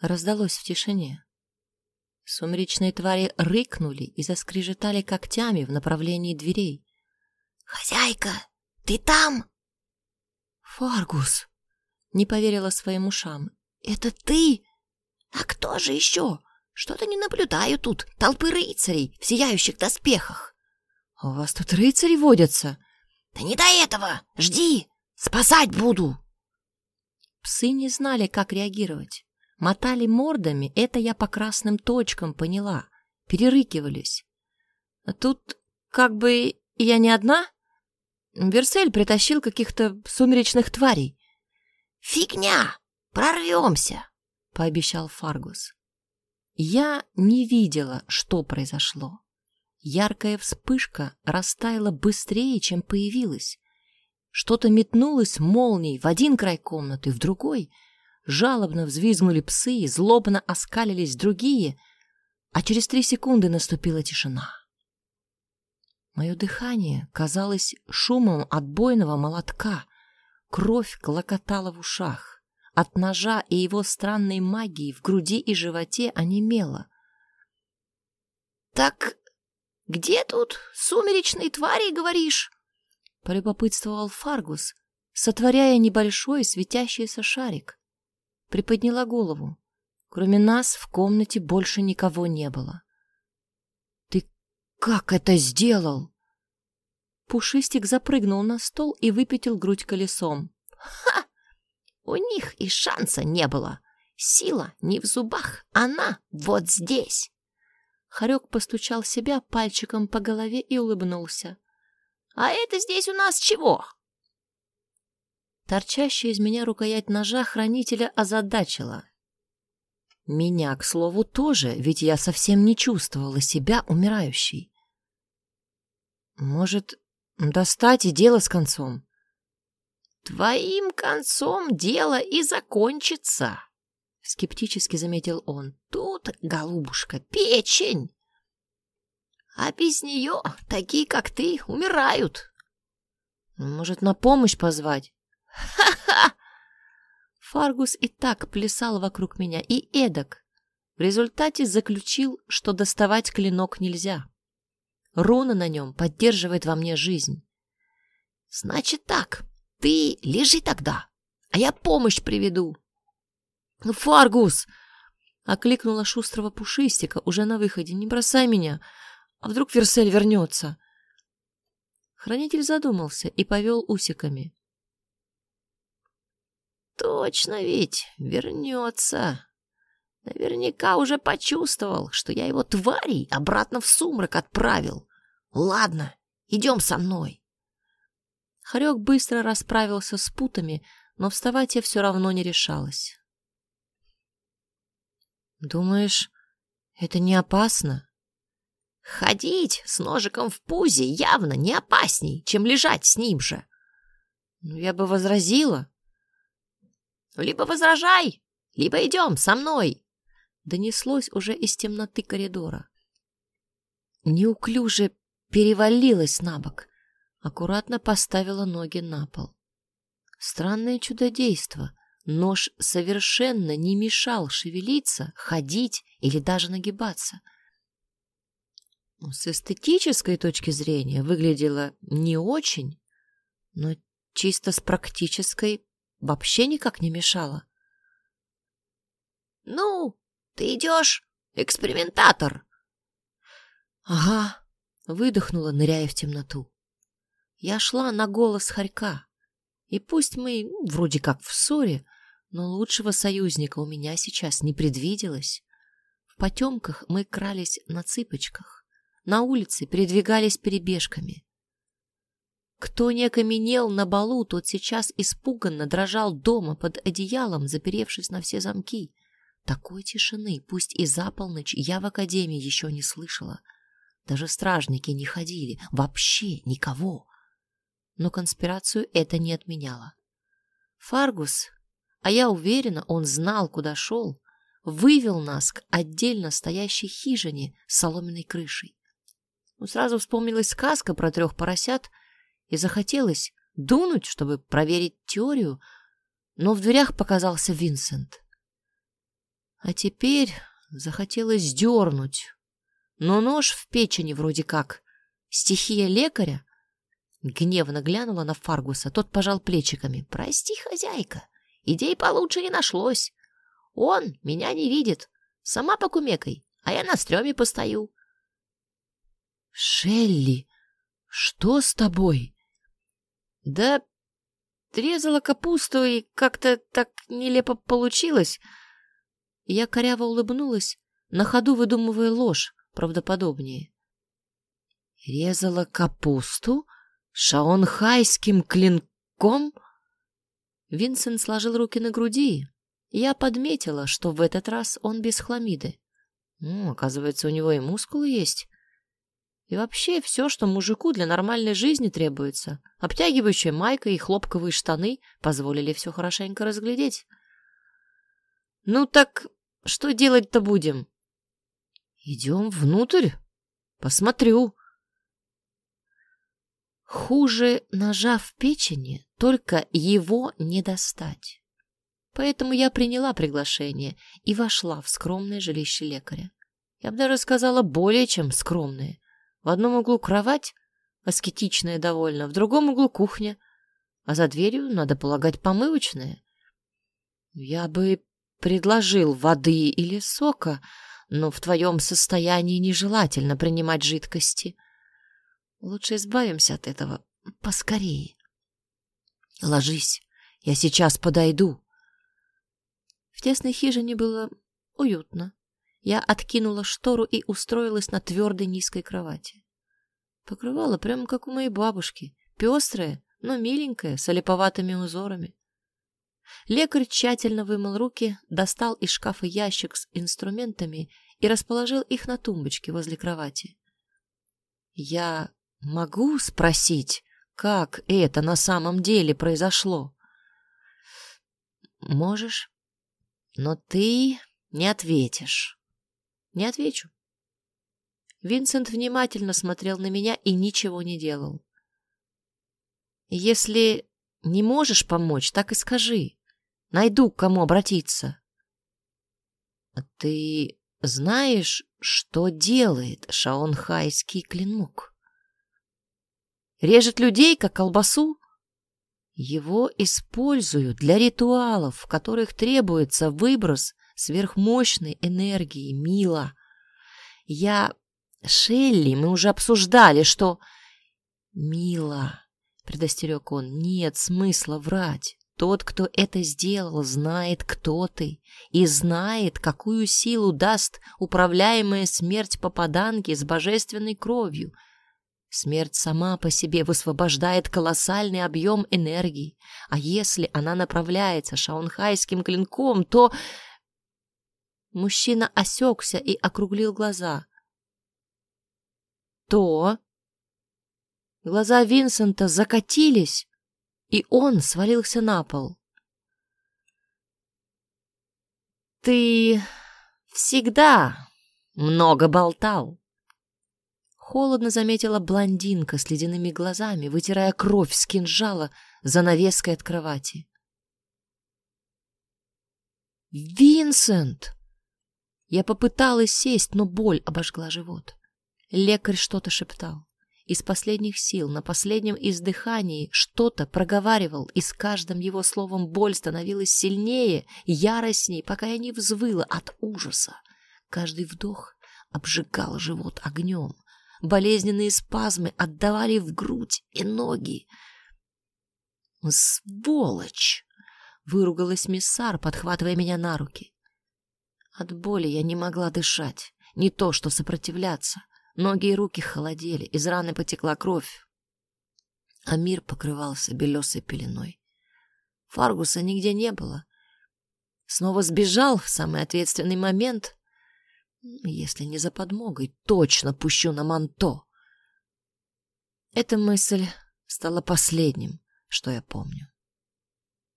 раздалось в тишине. Сумеречные твари рыкнули и заскрежетали когтями в направлении дверей. «Хозяйка, ты там?» «Фаргус!» — не поверила своим ушам. «Это ты? А кто же еще? Что-то не наблюдаю тут толпы рыцарей в сияющих доспехах». «У вас тут рыцари водятся?» «Да не до этого! Жди! Спасать буду!» Псы не знали, как реагировать. Мотали мордами, это я по красным точкам поняла. Перерыкивались. А тут как бы я не одна. Версель притащил каких-то сумеречных тварей. «Фигня! Прорвемся!» — пообещал Фаргус. Я не видела, что произошло. Яркая вспышка растаяла быстрее, чем появилась. Что-то метнулось молнией в один край комнаты, в другой — Жалобно взвизгнули псы, злобно оскалились другие, а через три секунды наступила тишина. Мое дыхание казалось шумом отбойного молотка, кровь клокотала в ушах. От ножа и его странной магии в груди и животе онемело. «Так где тут сумеречные твари, говоришь?» — полюбопытствовал Фаргус, сотворяя небольшой светящийся шарик приподняла голову. Кроме нас в комнате больше никого не было. «Ты как это сделал?» Пушистик запрыгнул на стол и выпятил грудь колесом. «Ха! У них и шанса не было. Сила не в зубах, она вот здесь!» Харек постучал себя пальчиком по голове и улыбнулся. «А это здесь у нас чего?» Торчащая из меня рукоять ножа хранителя озадачила. Меня, к слову, тоже, ведь я совсем не чувствовала себя умирающей. Может, достать и дело с концом? Твоим концом дело и закончится, скептически заметил он. Тут, голубушка, печень. А без нее такие, как ты, умирают. Может, на помощь позвать? Ха-ха! Фаргус и так плясал вокруг меня, и эдак. В результате заключил, что доставать клинок нельзя. Руна на нем поддерживает во мне жизнь. Значит так, ты лежи тогда, а я помощь приведу. Фаргус! Окликнула шустрого пушистика уже на выходе. Не бросай меня, а вдруг Версель вернется? Хранитель задумался и повел усиками. Точно ведь вернется. Наверняка уже почувствовал, что я его тварей обратно в сумрак отправил. Ладно, идем со мной. Харек быстро расправился с путами, но вставать я все равно не решалась. «Думаешь, это не опасно?» «Ходить с ножиком в пузе явно не опасней, чем лежать с ним же». «Ну, я бы возразила», либо возражай, либо идем со мной!» Донеслось уже из темноты коридора. Неуклюже перевалилась на бок, аккуратно поставила ноги на пол. Странное чудодейство. Нож совершенно не мешал шевелиться, ходить или даже нагибаться. С эстетической точки зрения выглядело не очень, но чисто с практической вообще никак не мешало. «Ну, ты идешь, экспериментатор!» «Ага», — выдохнула, ныряя в темноту. Я шла на голос хорька, и пусть мы ну, вроде как в ссоре, но лучшего союзника у меня сейчас не предвиделось. В потемках мы крались на цыпочках, на улице передвигались перебежками. Кто не окаменел на балу, тот сейчас испуганно дрожал дома под одеялом, заперевшись на все замки. Такой тишины, пусть и за полночь, я в академии еще не слышала. Даже стражники не ходили, вообще никого. Но конспирацию это не отменяло. Фаргус, а я уверена, он знал, куда шел, вывел нас к отдельно стоящей хижине с соломенной крышей. Ну, сразу вспомнилась сказка про трех поросят — и захотелось дунуть, чтобы проверить теорию, но в дверях показался Винсент. А теперь захотелось дернуть. Но нож в печени вроде как. Стихия лекаря? Гневно глянула на Фаргуса, тот пожал плечиками. «Прости, хозяйка, идей получше не нашлось. Он меня не видит. Сама покумекай, а я на стреме постою». «Шелли, что с тобой?» «Да Трезала капусту, и как-то так нелепо получилось. Я коряво улыбнулась, на ходу выдумывая ложь, правдоподобнее. Резала капусту шаонхайским клинком? Винсент сложил руки на груди. Я подметила, что в этот раз он без хламиды. Ну, оказывается, у него и мускулы есть. И вообще все, что мужику для нормальной жизни требуется. Обтягивающая майка и хлопковые штаны позволили все хорошенько разглядеть. «Ну так что делать-то будем?» «Идем внутрь. Посмотрю». Хуже ножа в печени, только его не достать. Поэтому я приняла приглашение и вошла в скромное жилище лекаря. Я бы даже сказала, более чем скромное. В одном углу кровать, аскетичная довольно, в другом углу кухня, а за дверью, надо полагать, помывочная. Я бы предложил воды или сока, но в твоем состоянии нежелательно принимать жидкости. Лучше избавимся от этого поскорее. Ложись, я сейчас подойду. В тесной хижине было уютно. Я откинула штору и устроилась на твердой низкой кровати. Покрывало прямо как у моей бабушки, пестрое, но миленькое, с олиповатыми узорами. Лекарь тщательно вымыл руки, достал из шкафа ящик с инструментами и расположил их на тумбочке возле кровати. «Я могу спросить, как это на самом деле произошло?» «Можешь, но ты не ответишь». Не отвечу. Винсент внимательно смотрел на меня и ничего не делал. Если не можешь помочь, так и скажи. Найду, к кому обратиться. А ты знаешь, что делает шаонхайский клинок? Режет людей, как колбасу? Его используют для ритуалов, в которых требуется выброс сверхмощной энергии, Мила. Я... Шелли, мы уже обсуждали, что... Мила, предостерег он, нет смысла врать. Тот, кто это сделал, знает, кто ты, и знает, какую силу даст управляемая смерть попаданки с божественной кровью. Смерть сама по себе высвобождает колоссальный объем энергии, а если она направляется шаунхайским клинком, то... Мужчина осекся и округлил глаза. То... Глаза Винсента закатились, и он свалился на пол. «Ты всегда много болтал», — холодно заметила блондинка с ледяными глазами, вытирая кровь с кинжала за навеской от кровати. «Винсент!» Я попыталась сесть, но боль обожгла живот. Лекарь что-то шептал. Из последних сил, на последнем издыхании что-то проговаривал, и с каждым его словом боль становилась сильнее, яростней, пока я не взвыла от ужаса. Каждый вдох обжигал живот огнем. Болезненные спазмы отдавали в грудь и ноги. «Сволочь!» — выругалась миссар, подхватывая меня на руки. От боли я не могла дышать, не то что сопротивляться. Ноги и руки холодели, из раны потекла кровь, а мир покрывался белесой пеленой. Фаргуса нигде не было. Снова сбежал в самый ответственный момент. Если не за подмогой, точно пущу на манто. Эта мысль стала последним, что я помню.